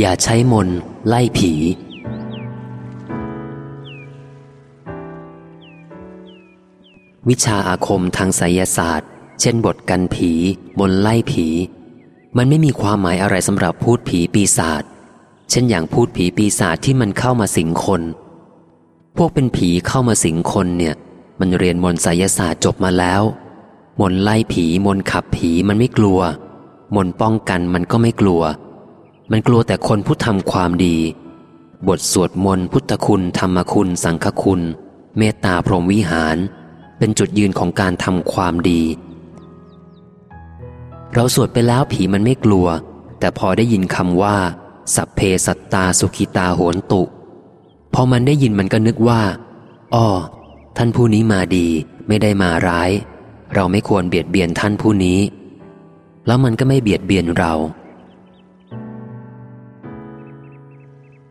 อย่าใช้มนไล่ผี วิชาอาคมทางไสยศาสตร์ เช่นบทกันผีมนไล่ผี มันไม่มีความหมายอะไรสำหรับพูดผีปีศาจเช่นอย่างพูดผีปีศาจที่มันเข้ามาสิงคน พวกเป็นผีเข้ามาสิงคนเนี่ย มันเรียนมนไสยศาสตร์จบมาแล้ว มนไล่ผีมนขับผีมันไม่กลัว มนป้องกันมันก็ไม่กลัว มันกลัวแต่คนผู้ทำความดี บทสวดมนต์พุทธคุณ ธรรมคุณ สังฆคุณ เมตตาพรหมวิหาร เป็นจุดยืนของการทำความดี เราสวดไปแล้วผีมันไม่กลัว แต่พอได้ยินคำว่า สัพเพสัตตาสุขิตาโหนตุ พอมันได้ยินมันก็นึกว่าอ้อท่านผู้นี้มาดีไม่ได้มาร้าย เราไม่ควรเบียดเบียนท่านผู้นี้ แล้วมันก็ไม่เบียดเบียนเรา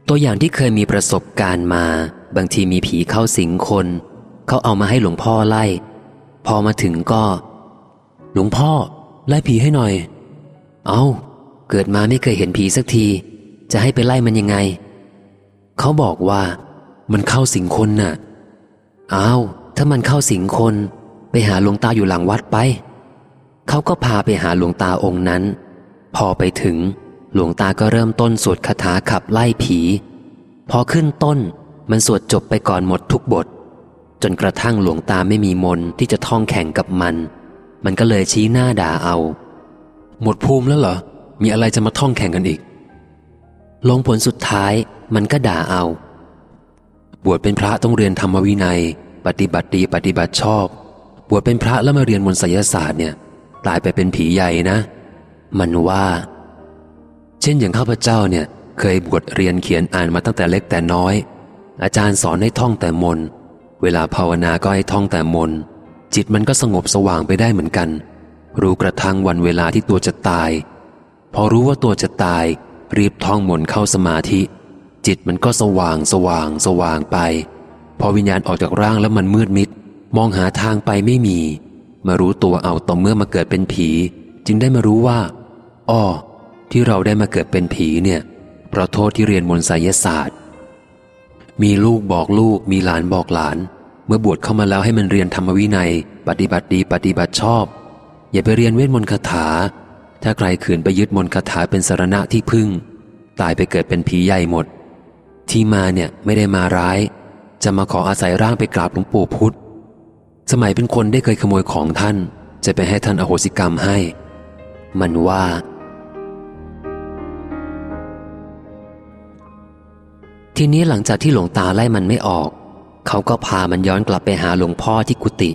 ตัวอย่างที่เคยมีประสบการณ์มา บางทีมีผีเข้าสิงคน เขาเอามาให้หลวงพ่อไล่ พอมาถึงก็ หลวงพ่อ ไล่ผีให้หน่อย เอาเกิดมาไม่เคยเห็นผีสักที จะให้ไปไล่มันยังไง เขาบอกว่า มันเข้าสิงคนน่ะอ้าวถ้ามันเข้าสิงคน ไปหาหลวงตาอยู่หลังวัดไป เขาก็พาไปหาหลวงตาองค์นั้น พอไปถึง หลวงตาก็เริ่มต้นสวดคาถาขับไล่ผี พอขึ้นต้นมันสวดจบไปก่อนหมดทุกบท จนกระทั่งหลวงตาไม่มีมนที่จะท่องแข่งกับมัน มันก็เลยชี้หน้าด่าเอา หมดภูมิแล้วเหรอ มีอะไรจะมาท่องแข่งกันอีก ลงผลสุดท้ายมันก็ด่าเอา บวชเป็นพระต้องเรียนธรรมวินัย ปฏิบัติดีปฏิบัติชอบบวชเป็นพระแล้วมาเรียนมนต์ไสยศาสตร์เนี่ยกลายไปเป็นผีใหญ่นะ มันว่า ช่นอย่างข้าพเจ้าเนี่ยเคยบวชเรียนเขียนอ่านมาตั้งแต่เล็กแต่น้อย อาจารย์สอนให้ท่องแต่มน เวลาภาวนาก็ให้ท่องแต่มน จิตมันก็สงบสว่างไปได้เหมือนกัน รู้กระทั่งวันเวลาที่ตัวจะตาย พอรู้ว่าตัวจะตาย รีบท่องมนเข้าสมาธิ จิตมันก็สว่างสว่างสว่างไป พอวิญญาณออกจากร่างแล้วมันมืดมิด มองหาทางไปไม่มี มารู้ตัวเอาต่อเมื่อมาเกิดเป็นผี จึงได้มารู้ว่าอ้อ ที่เราได้มาเกิดเป็นผีเนี่ยเพราะโทษที่เรียนมนต์ไสยศาสตร์ มีลูกบอกลูก มีหลานบอกหลาน เมื่อบวชเข้ามาแล้วให้มันเรียนธรรมวินัย ปฏิบัติดีปฏิบัติชอบ อย่าไปเรียนเวทมนต์คาถา ถ้าใครขืนไปยึดมนต์คาถาเป็นสารณะที่พึ่ง ตายไปเกิดเป็นผีใหญ่หมด ที่มาเนี่ยไม่ได้มาร้าย จะมาขออาศัยร่างไปกราบหลวงปู่พุธสมัยเป็นคนได้เคยขโมยของท่าน จะไปให้ท่านอโหสิกรรมให้ มันว่า ทีนี้หลังจากที่หลวงตาไล่มันไม่ออก เขาก็พามันย้อนกลับไปหาหลวงพ่อที่กุฏิ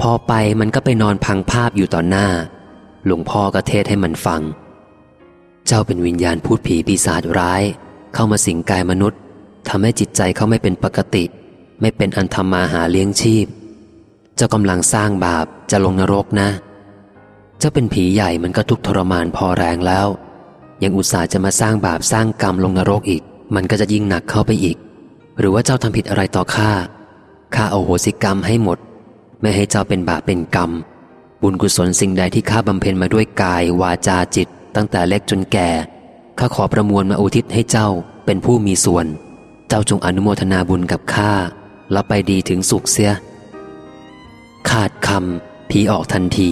พอไปมันก็ไปนอนพังภาพอยู่ต่อหน้า หลวงพ่อก็เทศให้มันฟัง เจ้าเป็นวิญญาณพูดผีปีศาจร้าย เข้ามาสิงกายมนุษย์ทำให้จิตใจเขาไม่เป็นปกติ ไม่เป็นอันทำมาหาเลี้ยงชีพ เจ้ากำลังสร้างบาปจะลงนรกนะ เจ้าเป็นผีใหญ่มันก็ทุกทรมานพอแรงแล้ว ยังอุตส่าห์จะมาสร้างบาปสร้างกรรมลงนรกอีก มันก็จะยิ่งหนักเข้าไปอีก หรือว่าเจ้าทำผิดอะไรต่อข้าข้าเอาโหสิกรรมให้หมด ไม่ให้เจ้าเป็นบาปเป็นกรรม บุญกุศลสิ่งใดที่ข้าบำเพ็ญมาด้วยกาย วาจาจิต ตั้งแต่เล็กจนแก่ ข้าขอประมวลมาอุทิศให้เจ้าเป็นผู้มีส่วน เจ้าจงอนุโมทนาบุญกับข้าแล้วไปดีถึงสุขเสีย ขาดคำผีออกทันที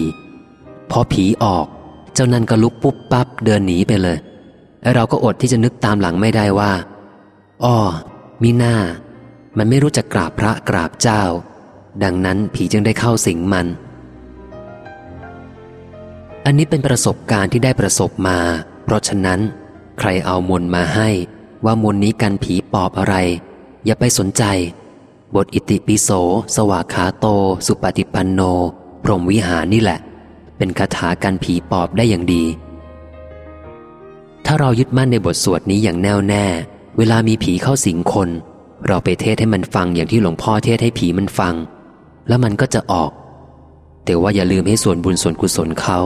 พอผีออก เจ้านั่นก็ลุกปุ๊บปั๊บเดินหนีไปเลย ไอ้เราก็อดที่จะนึกตามหลังไม่ได้ว่า อ้อมีหน้า มันไม่รู้จักกราบพระกราบเจ้า ดังนั้นผีจึงได้เข้าสิงมัน อันนี้เป็นประสบการณ์ที่ได้ประสบมา เพราะฉะนั้น ใครเอามนมาให้ว่ามนนี้กันผีปอบอะไร อย่าไปสนใจ บทอิติปิโส สวากขาโต สุปฏิปันโน พรหมวิหารนี่แหละ เป็นคาถากันผีปอบได้อย่างดี ถ้าเรายึดมั่นในบทสวดนี้อย่างแน่วแน่ เวลามีผีเข้าสิงคน เราไปเทศให้มันฟังอย่างที่หลวงพ่อเทศให้ผีมันฟัง แล้วมันก็จะออก แต่ว่าอย่าลืมให้ส่วนบุญส่วนกุศลเขา